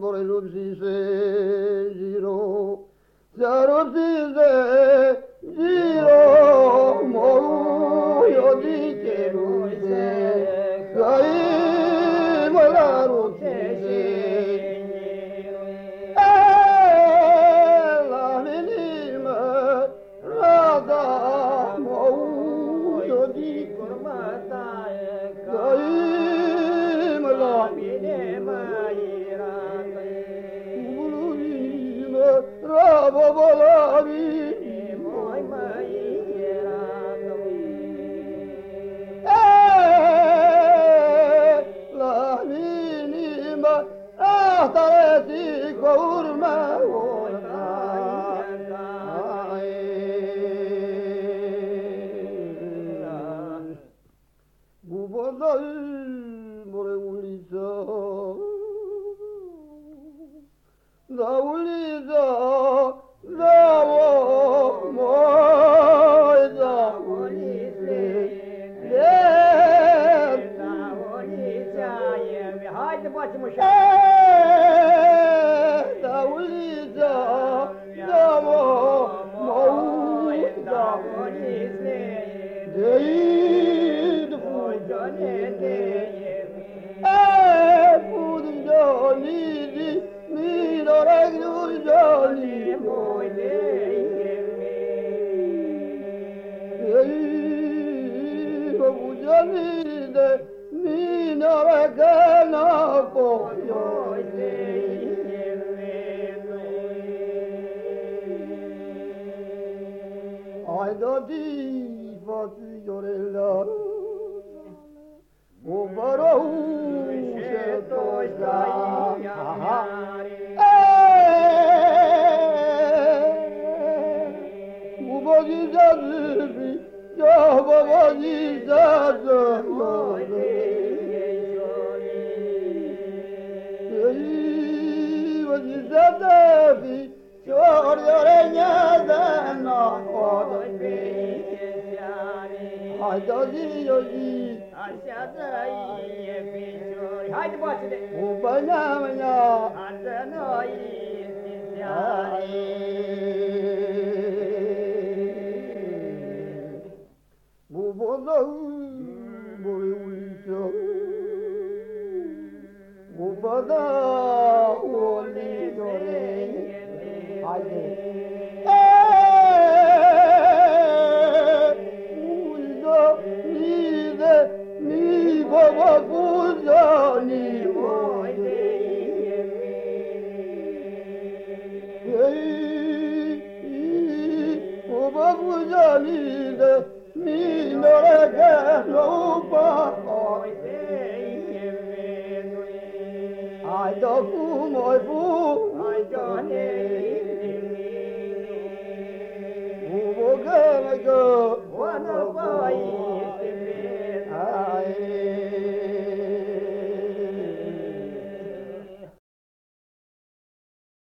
Morelum size giro Zarup size giro moru yodi keruze Zay malarup size Ela menima rada. Moru yodi Zay ahtareti kavurma Bu bazay more ulica Da ulica Da o moy da ulica Haydi bacım uşak. Ulica पती बी बी बी ज Hayda di yogi Haydi bahçede. Bu bana mına Adını Bu bana uyuyor Bu bana oluyor. Haydi bagulha linda, linda é guerra, opa. Ai, do fumo, ai, do fumo, ai, do fumo.